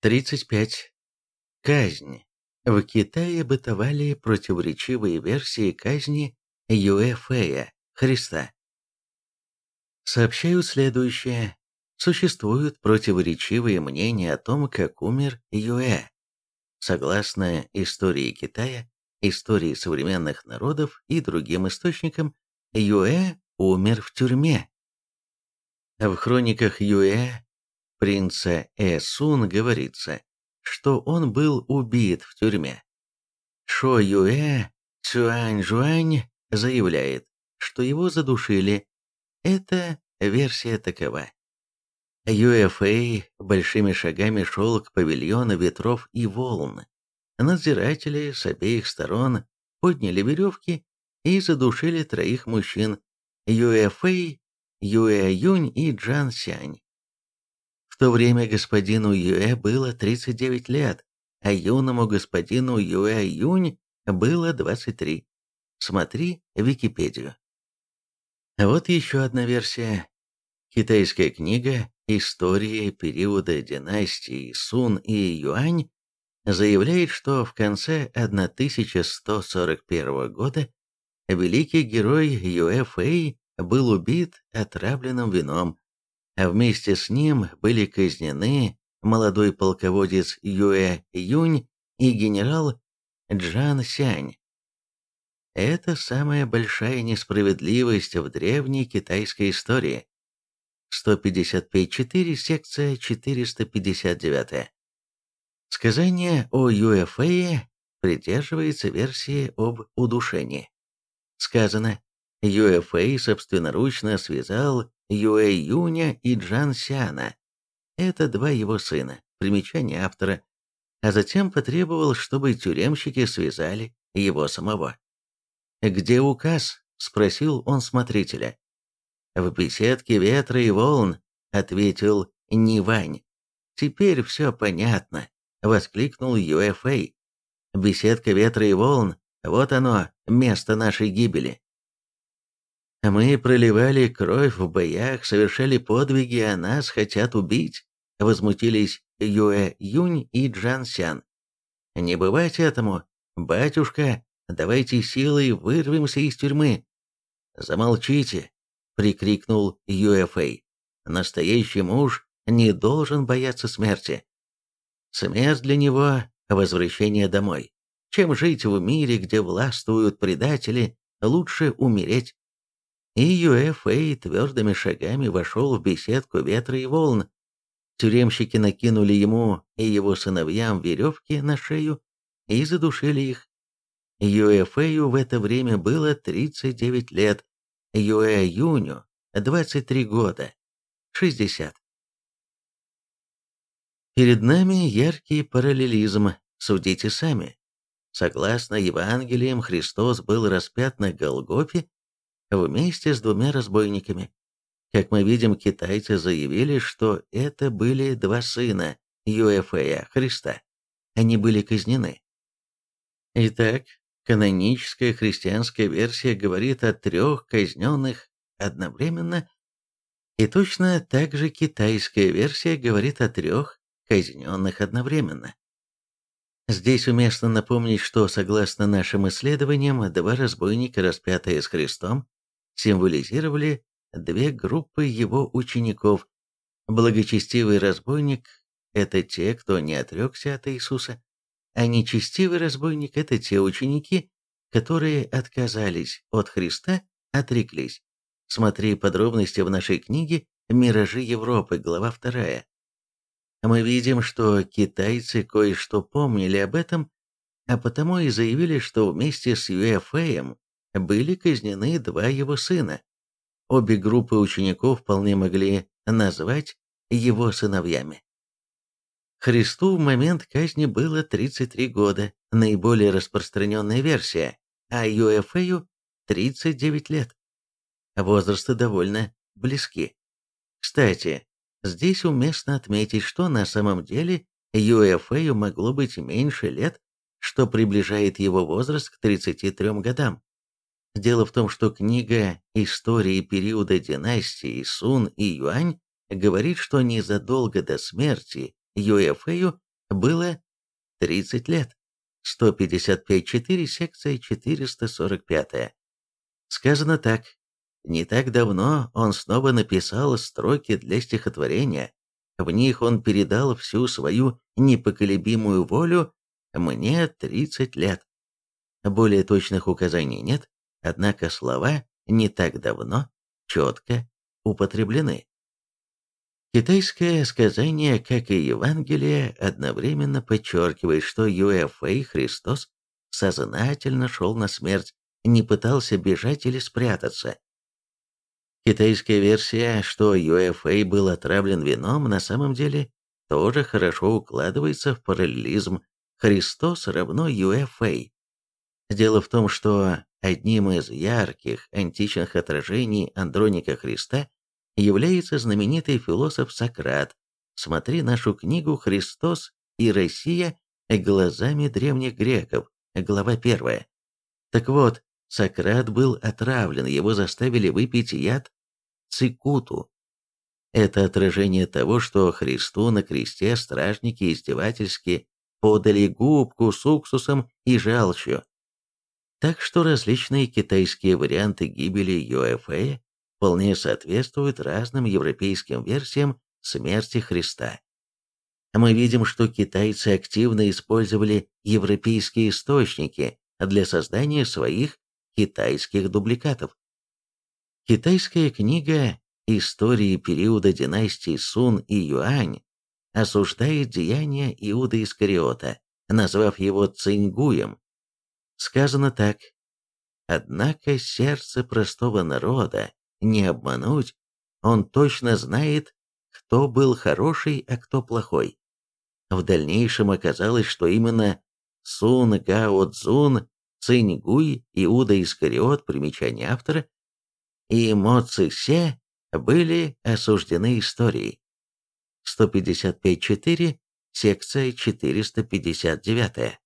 35. Казнь. В Китае бытовали противоречивые версии казни Юэфея, Христа. Сообщают следующее. Существуют противоречивые мнения о том, как умер Юэ. Согласно истории Китая, истории современных народов и другим источникам, Юэ умер в тюрьме. В хрониках Юэ принца Эсун говорится, что он был убит в тюрьме. Шо Юэ Цюань Жуань заявляет, что его задушили. Эта версия такова. Юэфэй большими шагами шел к павильону ветров и волн. Надзиратели с обеих сторон подняли веревки и задушили троих мужчин Юэфэй, Юэ-Юнь и Джан Сянь. То время господину Юэ было 39 лет, а юному господину Юэ-Юнь было 23. Смотри Википедию. Вот еще одна версия. Китайская книга «История периода династии Сун и Юань» заявляет, что в конце 1141 года великий герой Юэ Фэй был убит отравленным вином, вместе с ним были казнены молодой полководец Юэ Юнь и генерал Джан Сянь. Это самая большая несправедливость в древней китайской истории. 155.4, секция 459. Сказание о Юэфее придерживается версии об удушении. Сказано, Юэфэй собственноручно связал Юэ Юня и Джан Сяна. Это два его сына, примечание автора, а затем потребовал, чтобы тюремщики связали его самого. «Где указ?» — спросил он смотрителя. «В беседке ветра и волн», — ответил Нивань. «Теперь все понятно», — воскликнул Юэфэй. «Беседка ветра и волн, вот оно, место нашей гибели». «Мы проливали кровь в боях, совершали подвиги, а нас хотят убить», — возмутились Юэ Юнь и Джан Сян. «Не бывать этому, батюшка», Давайте силой вырвемся из тюрьмы. Замолчите, прикрикнул Юэфэй. Настоящий муж не должен бояться смерти. Смерть для него — возвращение домой. Чем жить в мире, где властвуют предатели, лучше умереть. И Юэфэй твердыми шагами вошел в беседку ветра и волн. Тюремщики накинули ему и его сыновьям веревки на шею и задушили их. Юэфэю в это время было 39 лет, Юэ Юню 23 года, 60. Перед нами яркий параллелизм, судите сами. Согласно Евангелиям, Христос был распят на Голгофе вместе с двумя разбойниками. Как мы видим, китайцы заявили, что это были два сына Юэфэя, Христа. Они были казнены. Итак, Каноническая христианская версия говорит о трех казненных одновременно, и точно так же китайская версия говорит о трех казненных одновременно. Здесь уместно напомнить, что, согласно нашим исследованиям, два разбойника, распятые с Христом, символизировали две группы его учеников. Благочестивый разбойник – это те, кто не отрекся от Иисуса, а нечестивый разбойник – это те ученики, которые отказались от Христа, отреклись. Смотри подробности в нашей книге «Миражи Европы», глава 2. Мы видим, что китайцы кое-что помнили об этом, а потому и заявили, что вместе с Юэфэем были казнены два его сына. Обе группы учеников вполне могли назвать его сыновьями. Христу в момент казни было 33 года, наиболее распространенная версия, а Юэфею 39 лет. Возрасты довольно близки. Кстати, здесь уместно отметить, что на самом деле Юэфею могло быть меньше лет, что приближает его возраст к 33 годам. Дело в том, что книга «Истории периода династии Сун и Юань» говорит, что незадолго до смерти Юэфэю было 30 лет. 155.4, секция 445. Сказано так. Не так давно он снова написал строки для стихотворения. В них он передал всю свою непоколебимую волю «Мне 30 лет». Более точных указаний нет, однако слова «не так давно» четко употреблены. Китайское сказание, как и Евангелие, одновременно подчеркивает, что Юэфэй Христос сознательно шел на смерть, не пытался бежать или спрятаться. Китайская версия, что Юэфэй был отравлен вином, на самом деле тоже хорошо укладывается в параллелизм Христос равно Юэфэй. Дело в том, что одним из ярких античных отражений Андроника Христа является знаменитый философ Сократ. Смотри нашу книгу «Христос и Россия глазами древних греков», глава 1. Так вот, Сократ был отравлен, его заставили выпить яд цикуту. Это отражение того, что Христу на кресте стражники издевательски подали губку с уксусом и желчью. Так что различные китайские варианты гибели Юэфэя вполне соответствует разным европейским версиям смерти Христа. Мы видим, что китайцы активно использовали европейские источники для создания своих китайских дубликатов. Китайская книга «Истории периода династий Сун и Юань» осуждает деяния Иуда Искариота, назвав его Цингуем. Сказано так. Однако сердце простого народа не обмануть, он точно знает, кто был хороший, а кто плохой. В дальнейшем оказалось, что именно Сун Гао Цзун, Циньгуй, Иуда Искариот, примечание автора, и Мо Цися были осуждены историей. 155.4, секция 459.